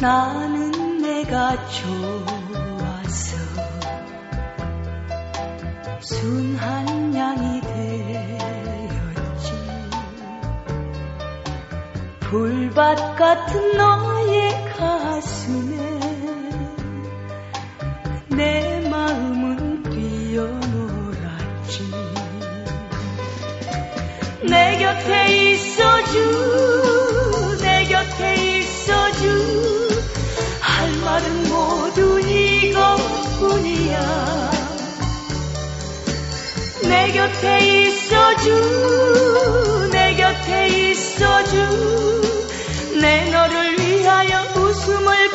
나는 내가 좋아서 순한 양이 되었지. 불밭 같은 너의 가슴에 내 마음은 뛰어놀았지. 내 곁에 있어주 내 곁에 있어주 내 곁에 있어주 내 너를 위하여 웃음을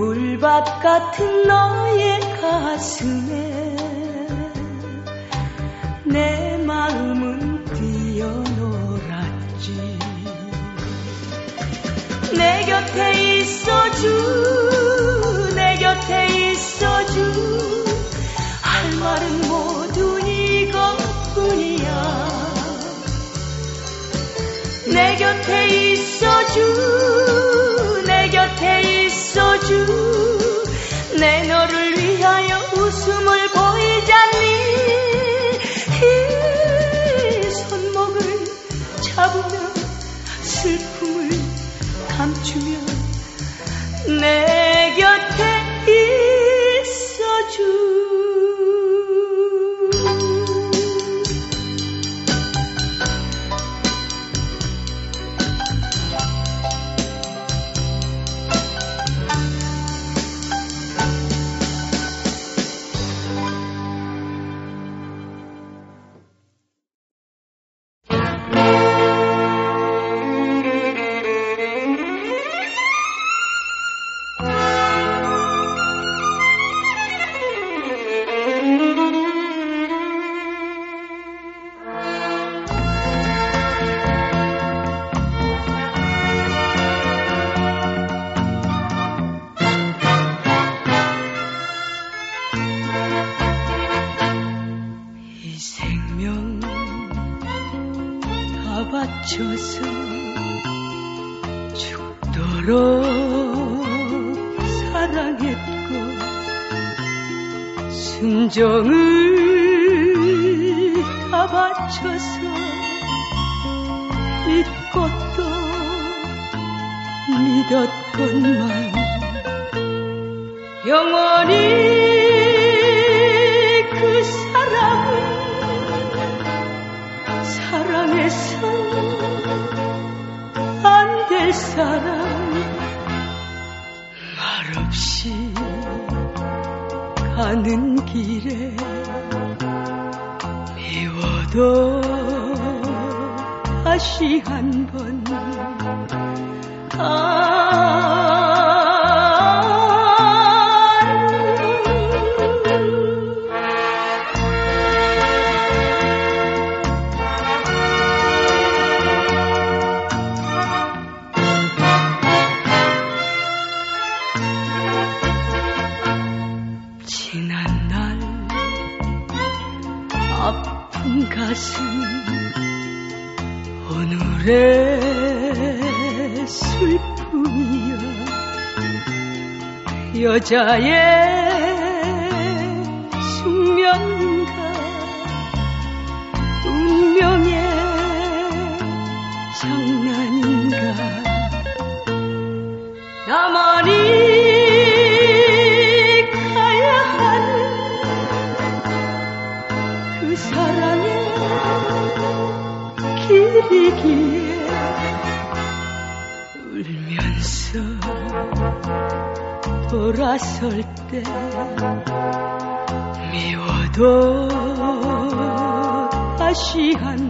불밭 같은 너의 가슴에 내 마음은 뛰어놀았지. 내 곁에 있어주 내 곁에 있어주. 할 말은 모두 이것뿐이야. 내 곁에 있어주 있어주 내 너를 위하여 웃음을 보이자니? 이 손목을 잡으며 슬픔을 감추며 믿고 또 믿었건만 영원히 그 사람을 사랑해서 안 될 사람 말없이 가는 길에 미워도 다시 한번 아 여자의 돌아설 때 미워도 아쉬한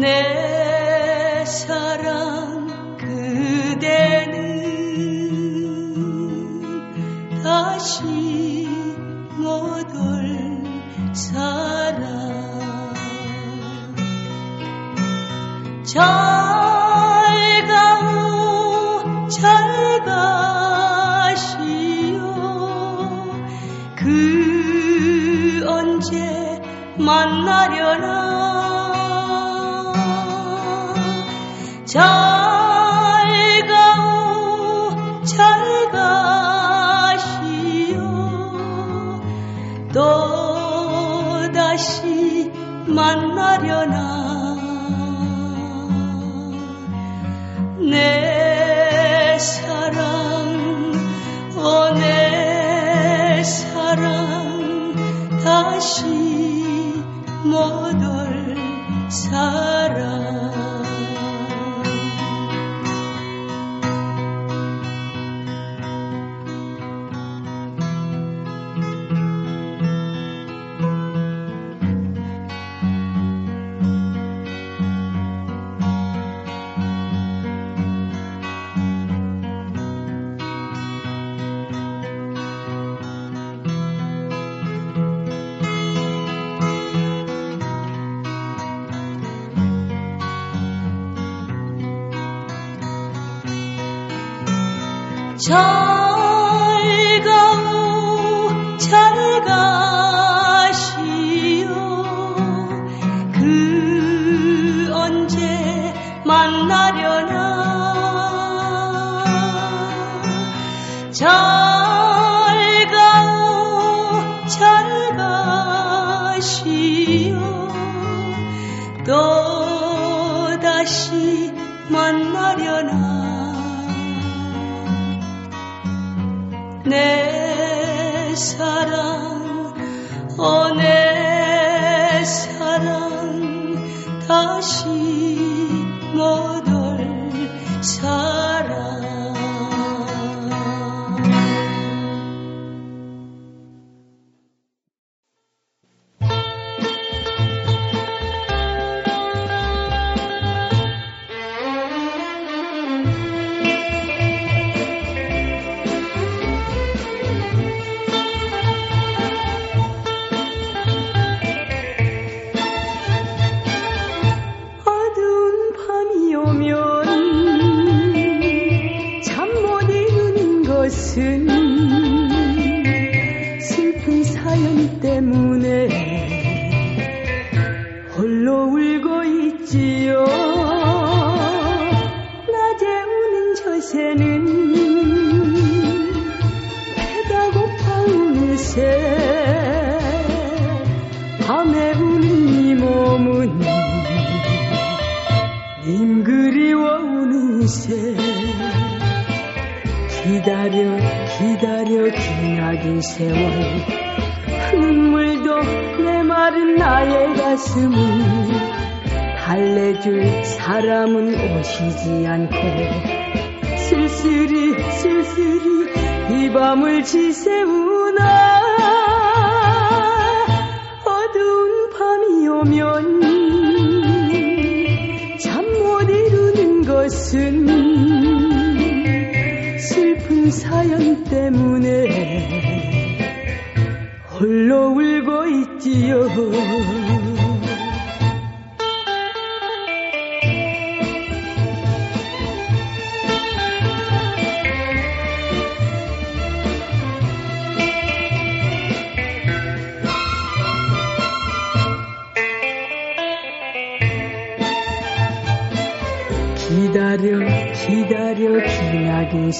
내 들이 이 밤을 지새우나 어두운 밤이 오면 잠 못 이루는 것은 슬픈 사연 때문에 홀로 울고 있지요.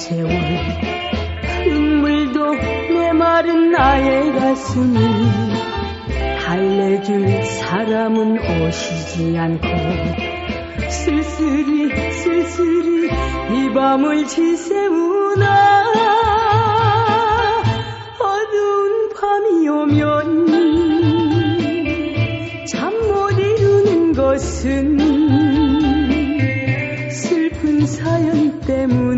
세월 눈물도 내 마른 나의 가슴이 달래줄 사람은 오시지 않고 슬슬이 쓸쓸히 이 밤을 지새우나 어두운 밤이 오면 잠 못 이루는 것은 슬픈 사연 때문에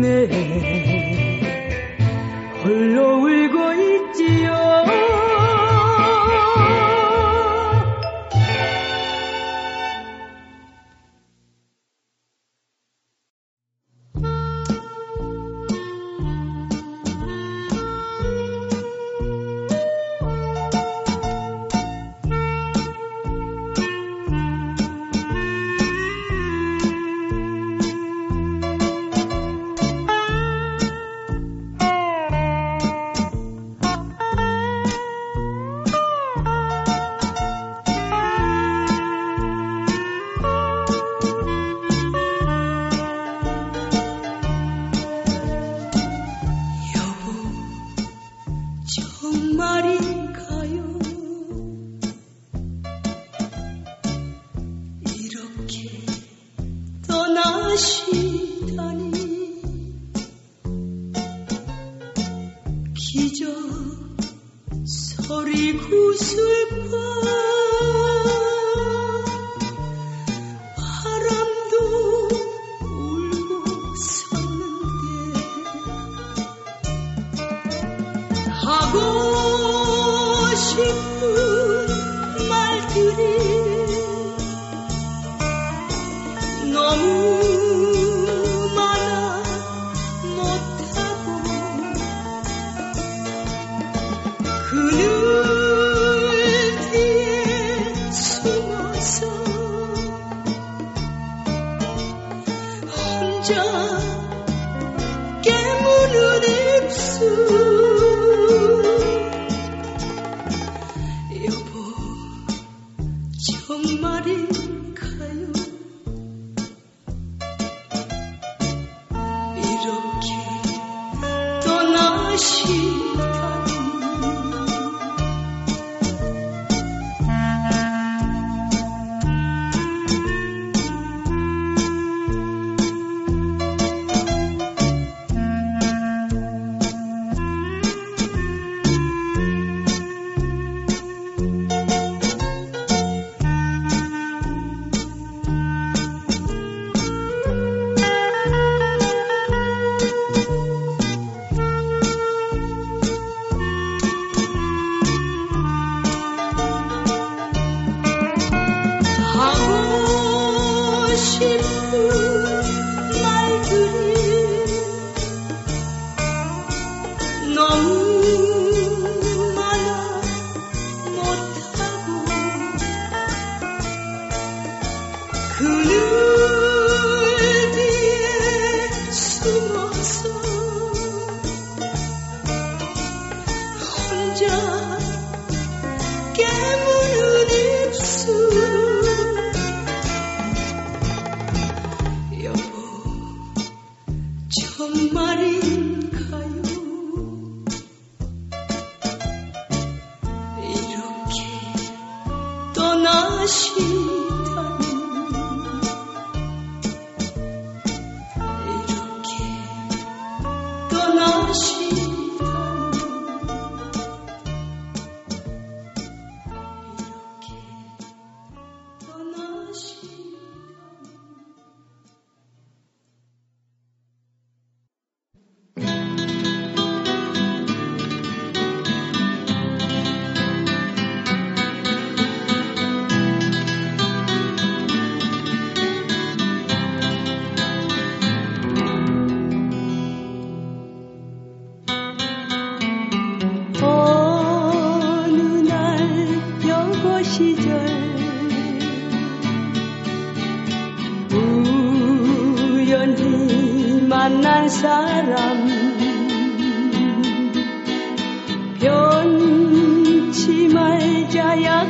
조용히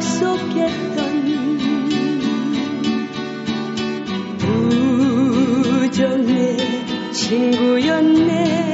생각하니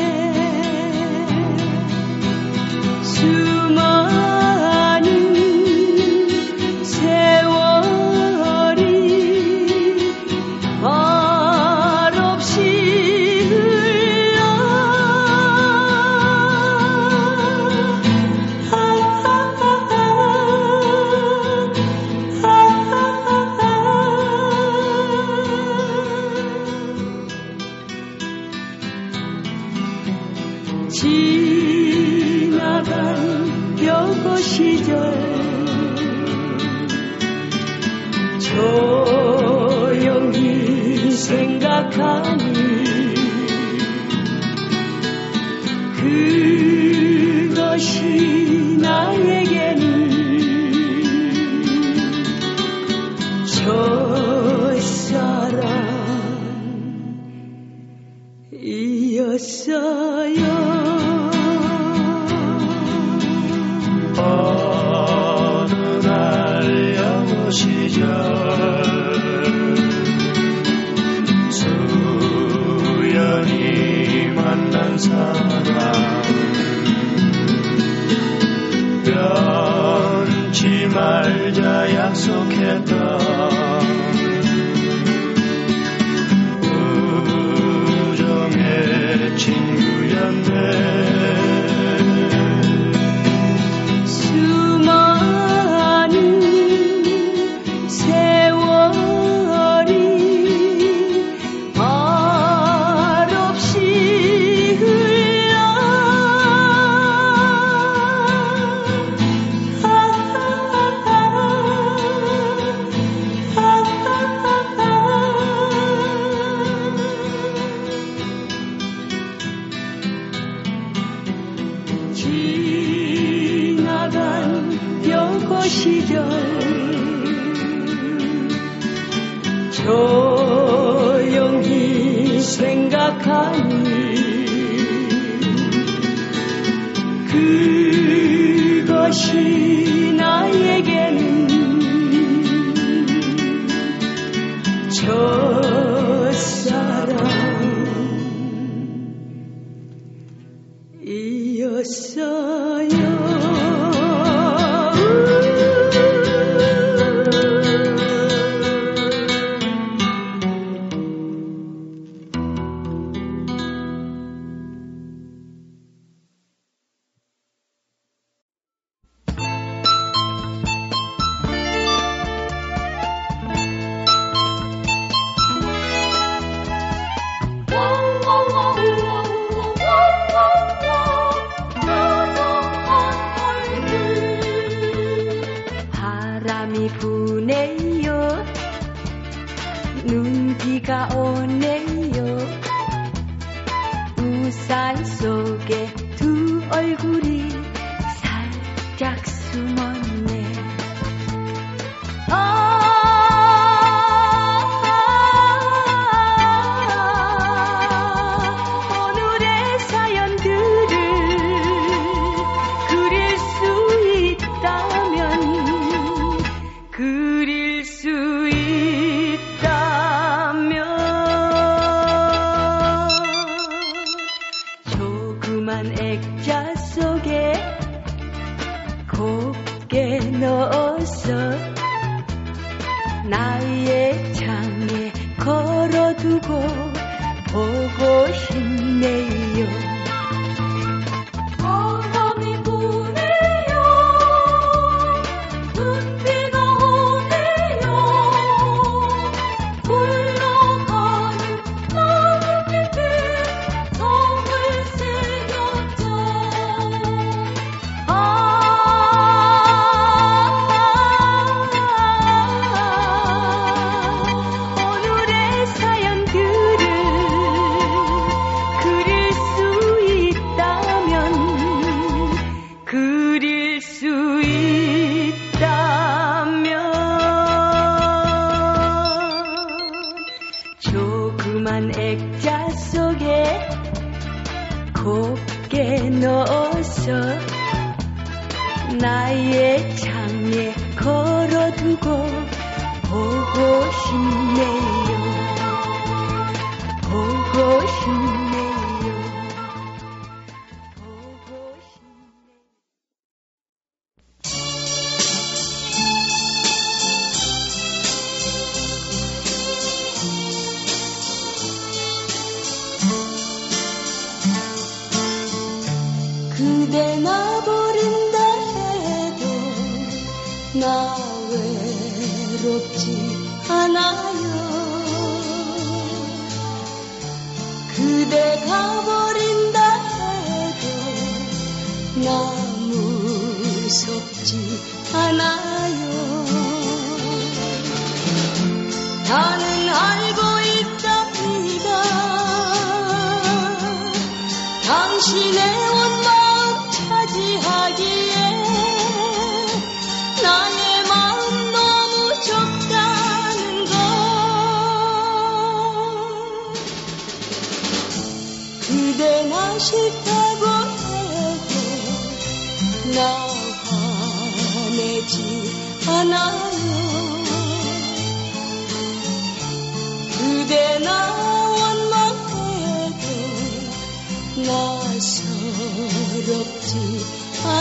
않아요.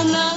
sana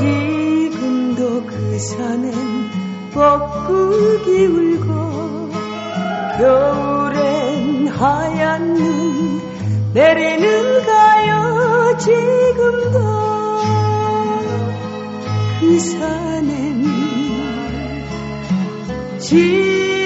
지금도 그 산엔 뻐꾸기 울고 겨울엔 하얀 눈 내리는 가요 지금도? 그 산엔 지금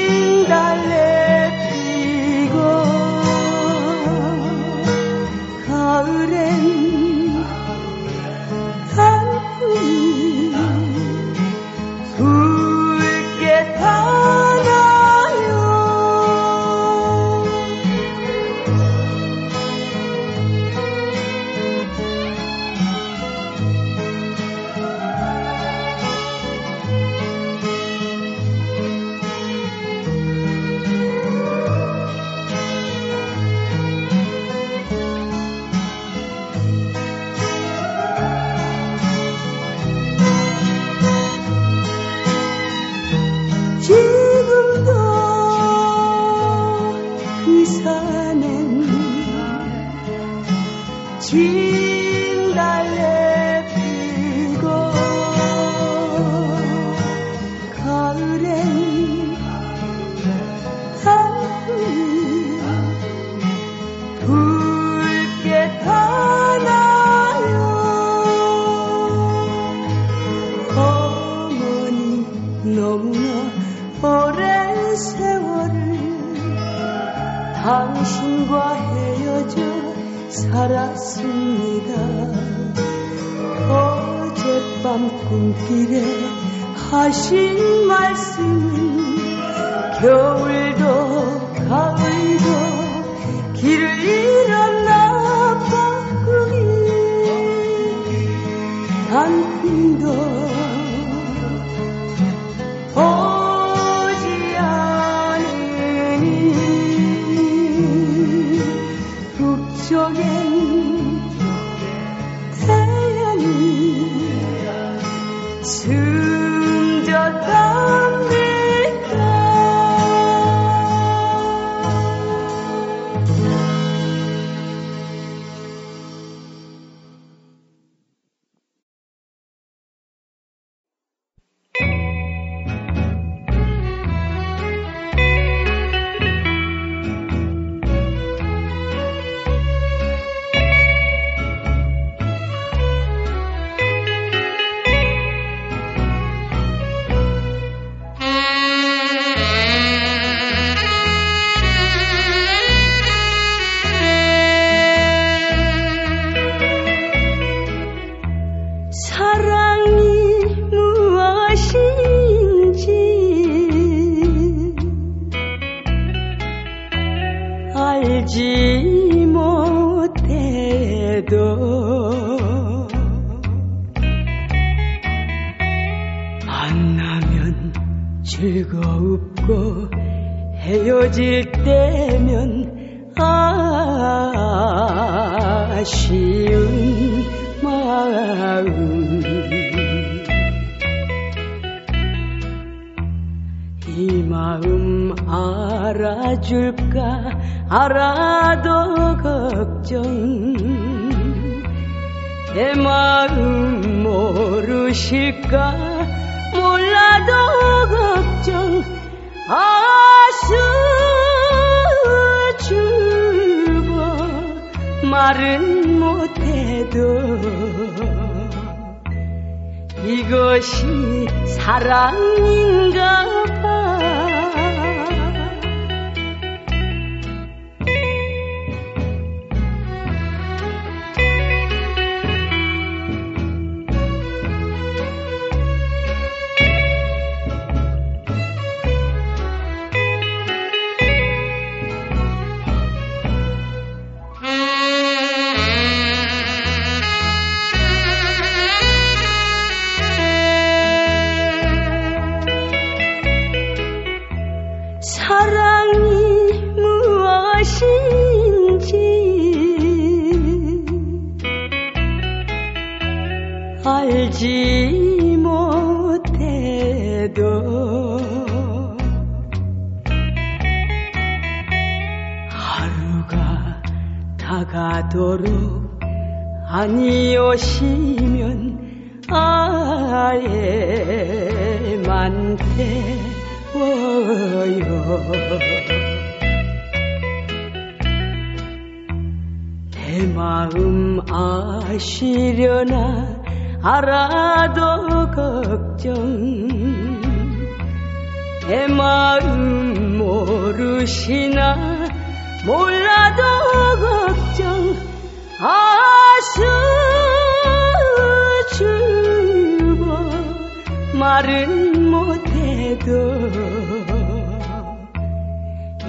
서울도 강원도 길을 내 마음 모르실까? 몰라도 걱정 아수줄고 말은 못해도 이것이 사랑인가 봐.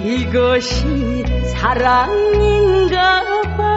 이것이 사랑인가 봐.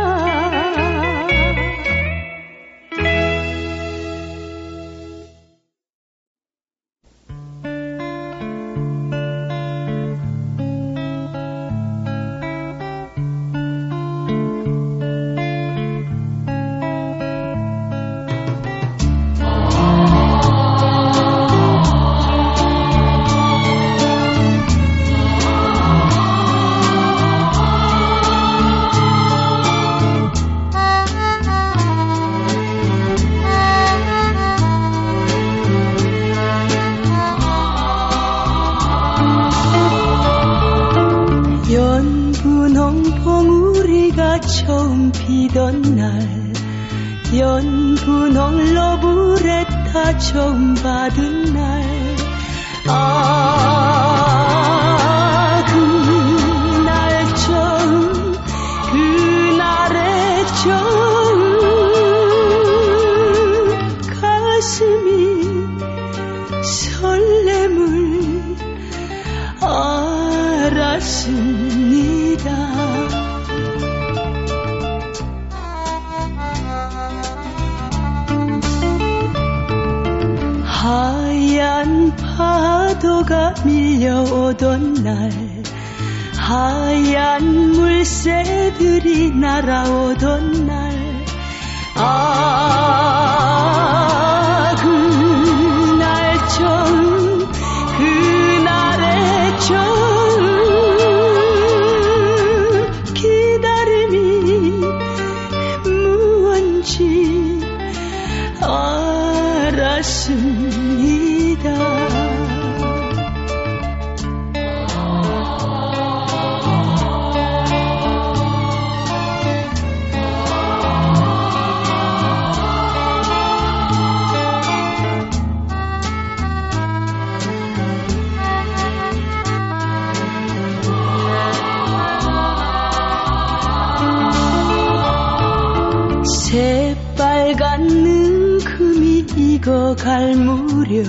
익어갈 무렵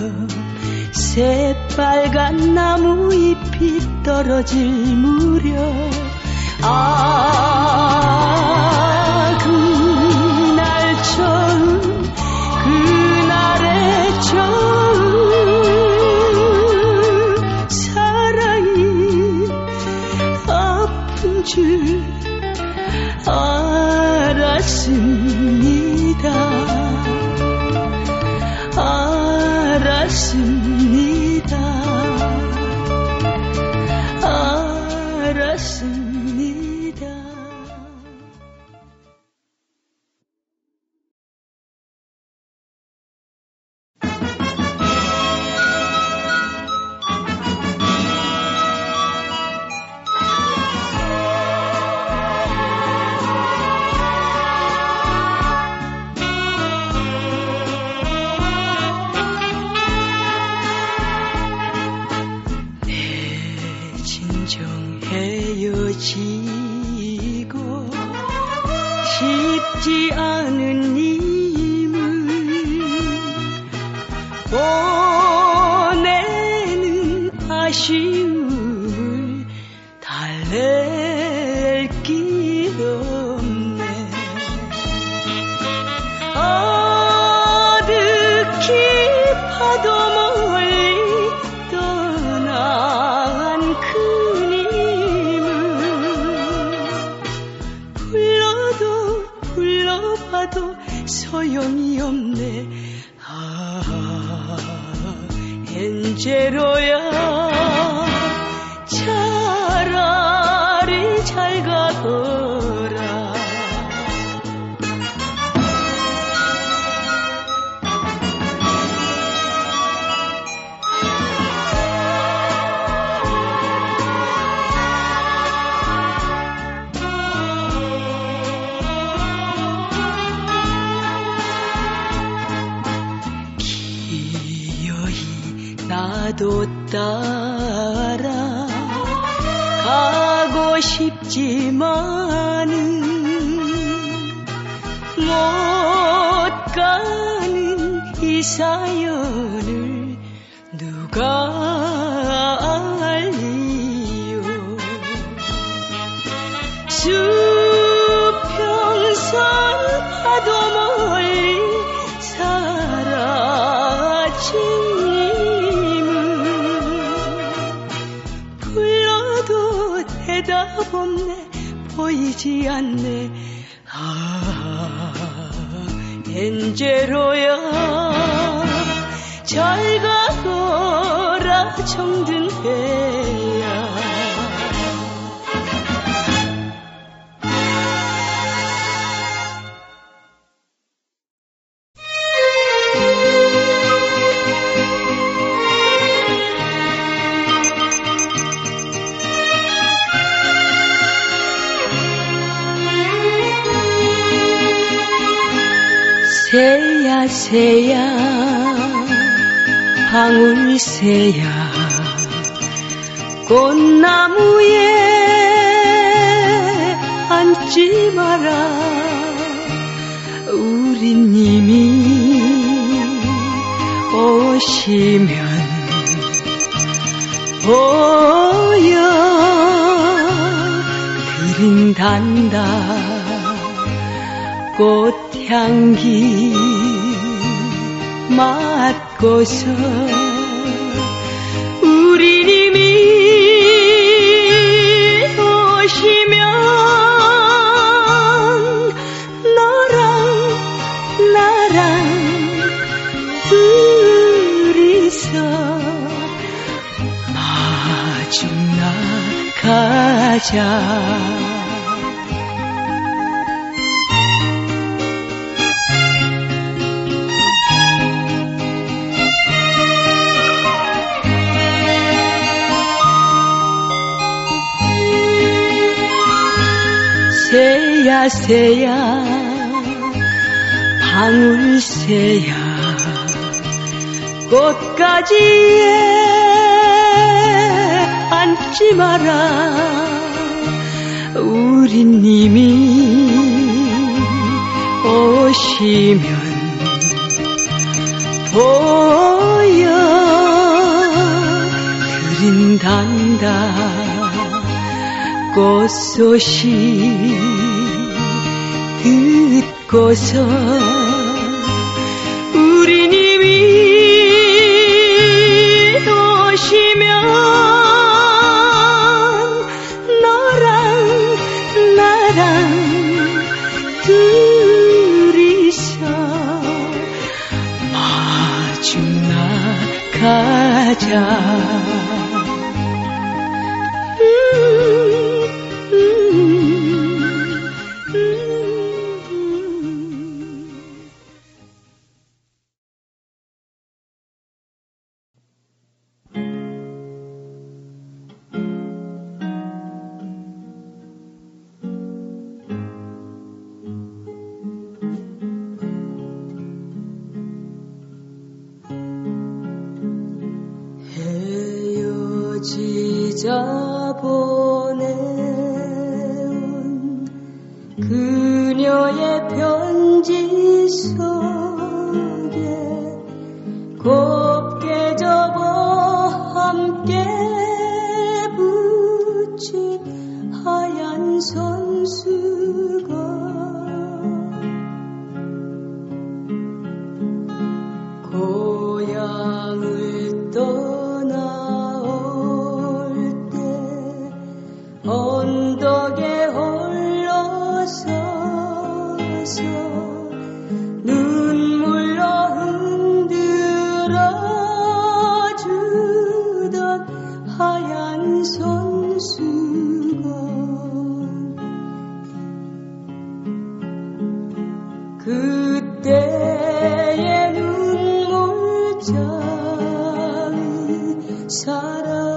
새빨간 나무 잎이 떨어질 무렵. 아 그날 처음 그날의 처음 사랑이 아픈 줄 알았어 아 새야 새야 방울새야. 꽃나무에 앉지 마라 우리님이 오시면 보여 그린단다. 꽃향기 맡고서 우리님이 오시면 너랑 나랑 둘이서 마중 나가자 야 새야 방울새야 꽃가지에 앉지 마라. 우리 님이 오시면 보여 그린단다. 꽃소식 듣고서 우리 tired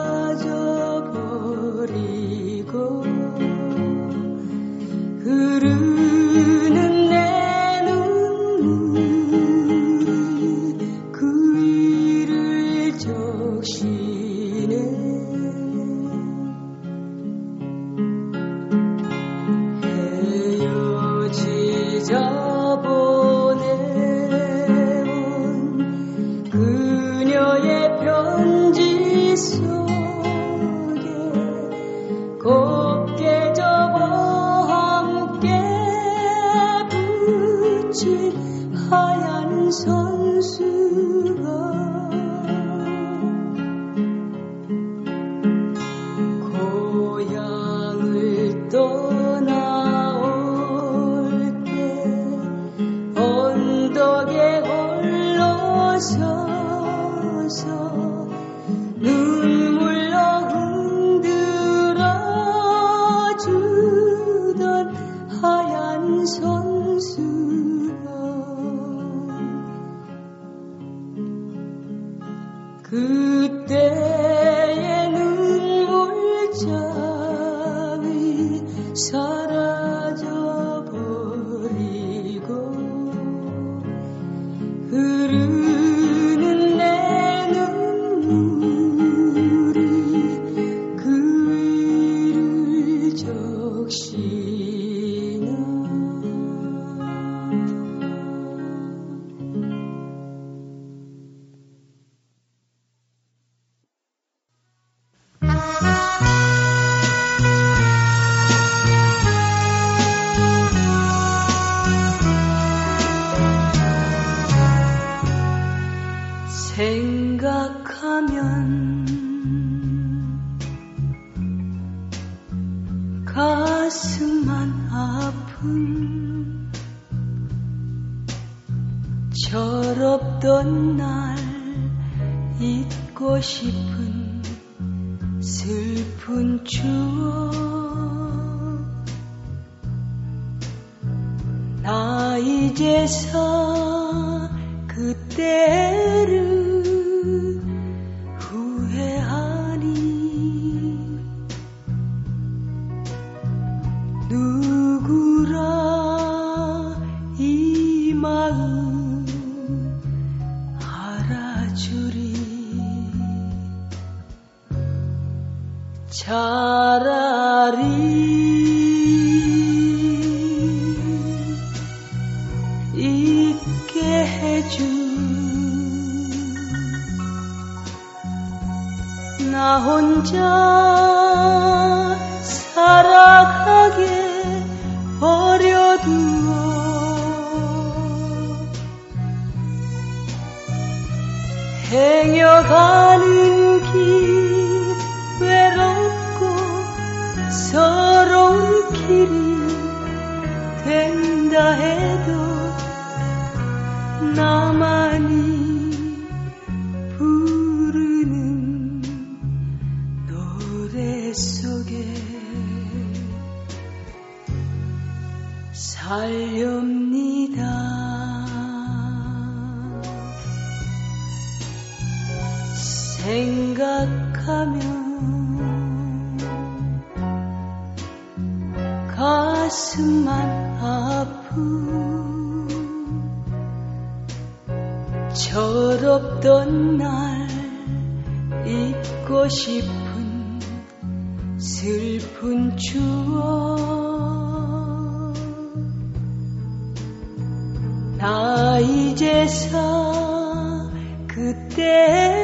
속에 살렵니다. 생각하면 가슴만 아픈 철없던 날 잊고 싶어 슬픈 추억. 나 이제서 그때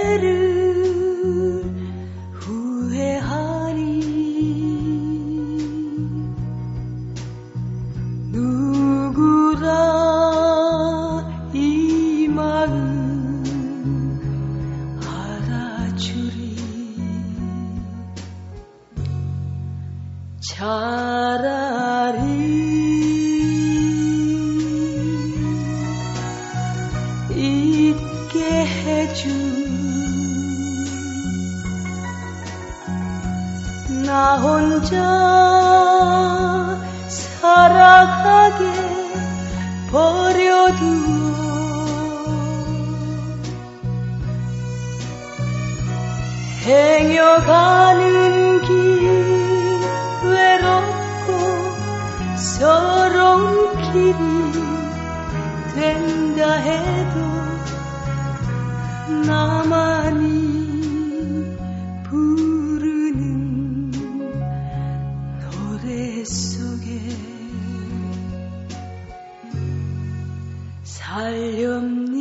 짜던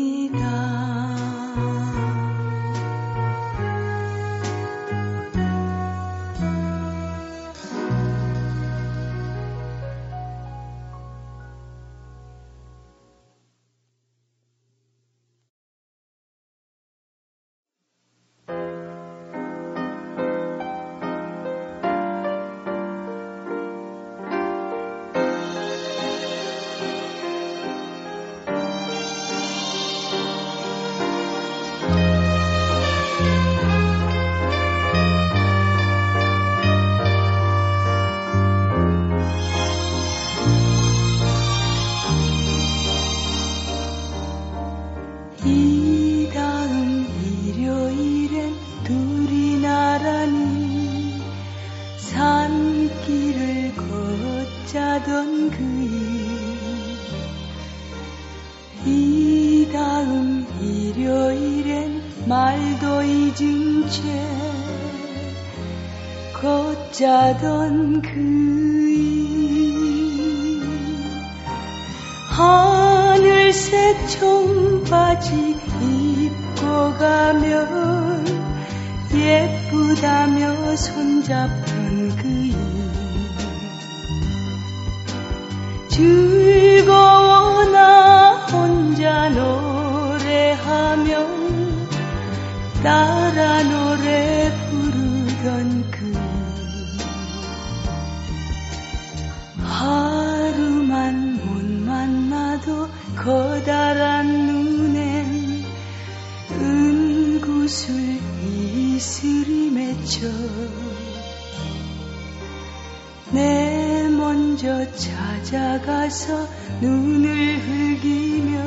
내 먼저 찾아가서 눈을 흘기며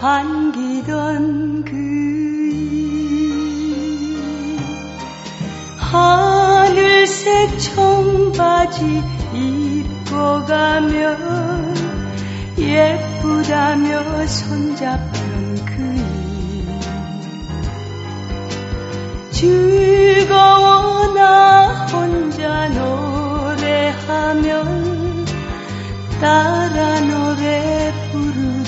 반기던 그이 하늘색 청바지 입고 가면 예쁘다며 손잡던 즐거워 나 혼자 노래하면 따라 노래 부르